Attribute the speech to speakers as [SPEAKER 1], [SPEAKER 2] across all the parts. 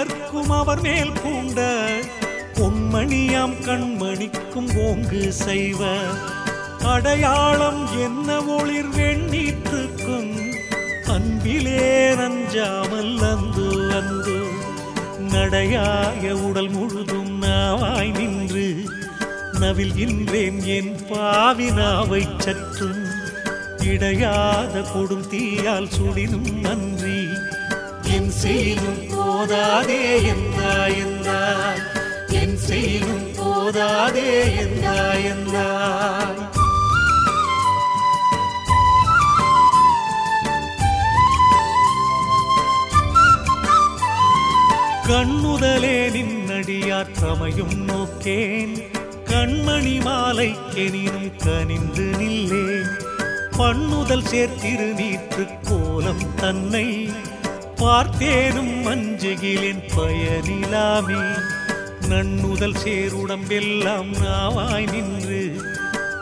[SPEAKER 1] எவர்க்கும் அவர் மேல் பூண்ட பொன்மணியாம் கண்மணிக்கும் ஓங்கு செய்வ. அடையாளம் என்ன ஒளிர் வெண்ணீற்றுக்கும் அன்பிலே நஞ்சாமல் அந்து அந்து நடையாய உடல் முழுதும் நாவாய் நின்று நவில்கின்றேன் என் பாவினாவை சற்றும். இடையாத கொடும் தீயால் சுடினும் நன்றி என் செய்யும் போதாதே என்றா என்றாய் என் செய்யும் போதாதே என்றா என்றாய் கண்ணுதலே நின்னடியார் தமையும் நோக்கேன். கண்மணி மாலை கெனினும் கனிந்து நில்லேன். பண்ணுதல் சேர்த்திரு நீற்று கோலம் தன்னை பார்த்தேனும் மஞ்சுகிலின் பயனிலாமே. நன்னுதல் சேருடம்பெல்லாம் நாவாய் நின்று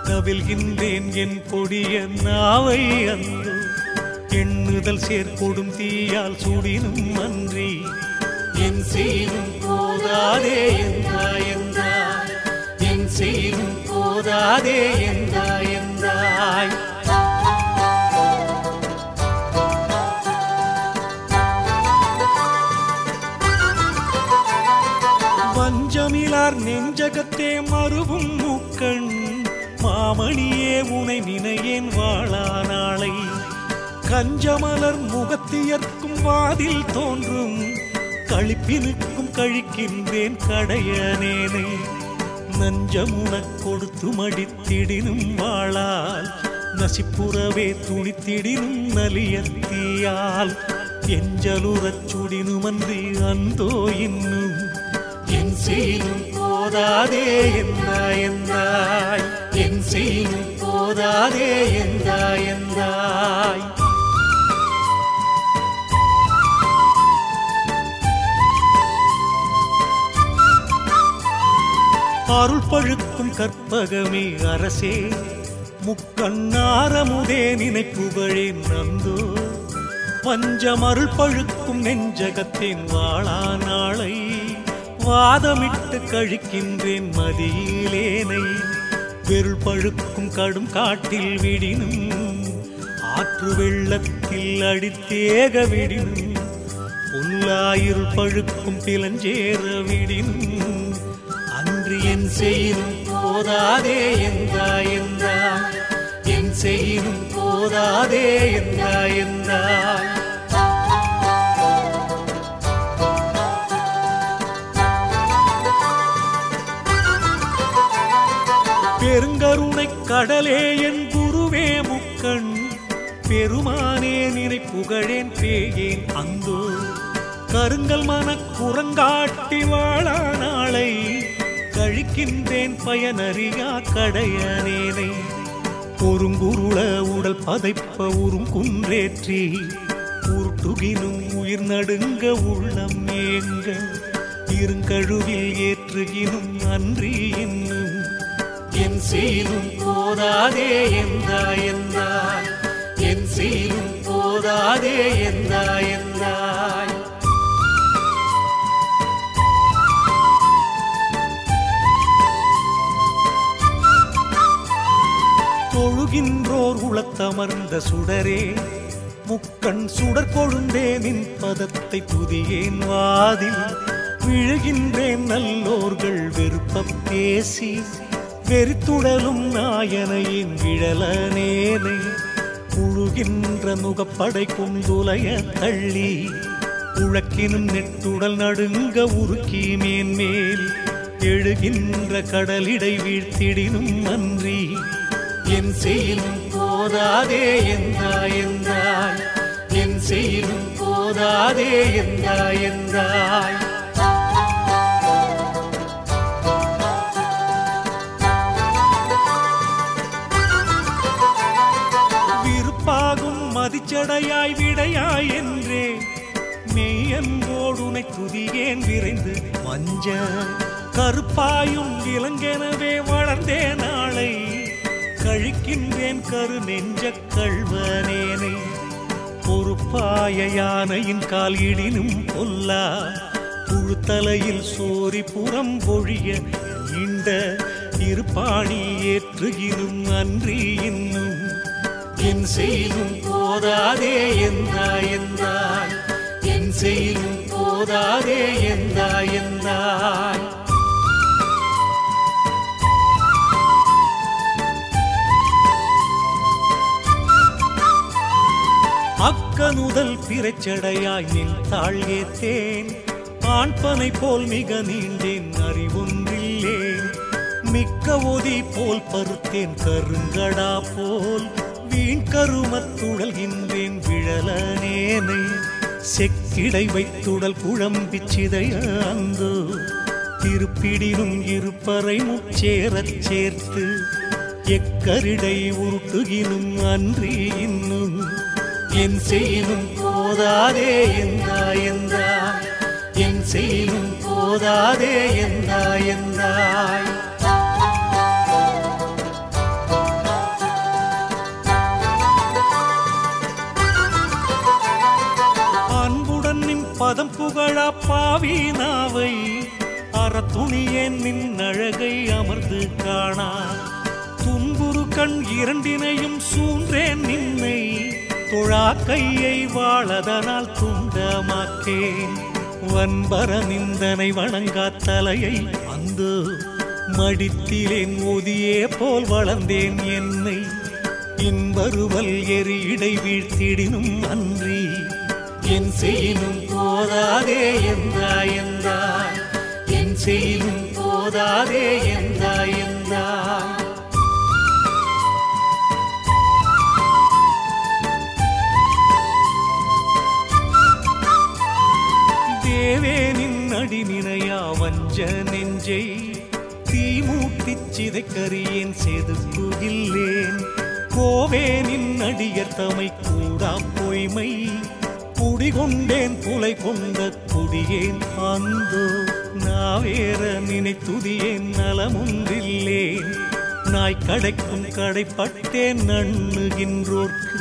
[SPEAKER 1] நவில்கின்றேன் என் கொடிய நாவை அன்று. எண்ணுதல் சேர்க்கொடும் தீயால் சுடினும் அன்றி என் செய்தும் போதாதே என்றா என்றா என் செய்தும் போதாதே என்றா மறுவும் மூக்கண் மாமணியே உனை நினையேன் வாழா நாளை. கஞ்சமலர் முகத்தியர்க்கும் வாதில் தோன்றும் கழிப்பினுக்கும் கழிக்கின்றேன் கடையனேனை. நஞ்சமுனக் கொடுத்து மடித்திடினும் வாழால் நசிப்புறவே துணித்திடினும் நலியத்தியால் எஞ்சலுறச் சுடினுமன்றி அந்தோ இன்னும் என் செய்யும் போதாதே என்றா என்றாய். என் செய்யும் போதாதே என்றாய் என்றாய். அருள் பழுக்கும் கற்பகமே அரசே முக்கண்ணாரமுதே நினைப்புகழேன் நந்தோ. பஞ்சமருள் பழுக்கும் நெஞ்சகத்தின் வாழா நாளை வாதமிட்டு கழிக்கின்றேன் மதியிலேனை. வெருள் பழுக்கும் கடும் காட்டில் விடினும். ஆற்று வெள்ளத்தில் அடித்தேக விடினும். புல்லாயிருள் பழுக்கும் பிளஞ்சேற விடினும். அன்று என் செய்யும் போதாதே என்றா என்றா. என் செய்யும் போதாதே என்றா என்றா. கடலே என் குருவே முக்கண் பெருமானே நினை புகழேன் பேயேன் அந்தோ. கருங்கல் மனக் குரங்காட்டி வாழா நாளை கழிக்கின்றேன் பயனறியா கடையனேனை. பொறுங்குருள உடல் பதைப்ப உறும் குன்றேற்றி உருட்டுகினும் உயிர் நடுங்க உள்ளம் ஏங்க. இருங்கழுவில் ஏற்றுகினும் நன்றி இன்னும் என் செய்யும் போதாதே என்றா என்றாய் என் செய்யும் போதாதே என்றா என்றாய் தொழுகின்றோர் உளத்தமர்ந்த சுடரே முக்கண் சுடர் கொழுந்தே நின் பதத்தை துதியேன் வாதில். விழுகின்றேன் நல்லோர்கள் வெறுப்ப பேசி வெறித்துடலும் நாயனையின் விழலனேனே புழுகின்ற நுகப்படை கொண்டுலைய தள்ளி உழக்கினும் நெட்டுடல் நடுங்க உருக்கி மேன்மேல் எழுகின்ற கடலிடை வீழ்த்திடினும் நன்றி என் செய்யும் போதாதே என்றாய் என்றாய் என் செய்யும் போதாதே என்றாய் என்றாய். மதிச்சடையாய் விடையாய் என்றே. மெய்யன்போடுனை துதியேன் விரைந்து மஞ்ச கருப்பாயும் இளங்கெனவே வளர்ந்தே நாளை. கழிக்கின்றேன் கரு நெஞ்ச கள்வனேனை. பொறுப்பாய யானையின் கால் இடினும் பொல்லா. புழுத்தலையில் சோரி புறம் பொழிய இந்த இருப்பாணி ஏற்றுகினும் அன்றி இன்னும். என் செய்தும் போதாதே என்றா எந்தாய் என் செய்தும் போதாதே என்றா எந்தாய் அக்கனுதல் பிறச்சடையாய் நின் தாழ்கேத்தேன் ஆண்பனை போல் மிக நீண்டேன் அறிவொன்றில்லேன். மிக்க ஒதி போல் பருத்தேன் கருங்கடா போல். வீண் கருமத்துழல்கின்றேன் விழலனேனை செக்கிடை வைத்துடல் குழம்பி சிதைய திருப்பிடிலும் இருப்பறை முச்சேரச் சேர்த்து எக்கரிடை உருட்டுகினும் அன்றி இன்னும். என் செய்யும் போதாதே என்றா என்றா என் செய்யும் போதாதே என்றா என்றாய் பாதம் புகழா பாவி நாவை. அறத்துணியேன் நின் அழகை அமர்ந்து காணா. துன்புரு கண் இரண்டினையும் சூன்றேன் நின்னை. தொழா கையை வாழதனால் துண்டமாக்கேன். வன்பர நிந்தனை வணங்கா தலையை அந்த. மடித்திலேன் ஒதியே போல் வளர்ந்தேன் என்னை. இன்பருவல் எரியிடை வீழ்த்திடினும் அன்றி. என் செய்யும் போதாதே என்றா எந்தா என் செய்யும் போதாதே என்றா எந்தா தேவேனின் அடி நினையா வஞ்ச நெஞ்சை தீமூட்டி சிதைக்கரியேன் செதுக்குகில்லேன். கோவேனின் அடியர் தமை கூடா பொய்மை குடிகொண்டேன் புலை கொண்ட துடியேன் அந்தோ நாவேற நினைத்துதியேன் நலமொன்றில்லேன். நாய் கடைக்கும் கடைப்பட்டேன் நண்ணுகின்றோர்க்கு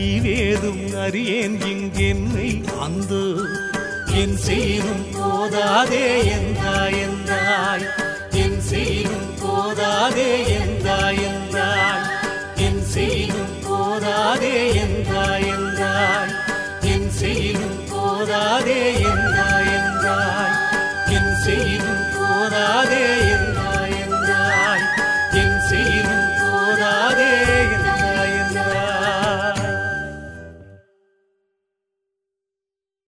[SPEAKER 1] ஈவேதும் அறியேன் இங்கென்னை அந்தோ என் செய்தும் போதாதே என்றாய் என்றாய் என் செய்தும் போதாதே என்றாய் என்றாய் என் செய்தும் போதாதே போதாதே என்றாய். என் செய்தும் போதாதே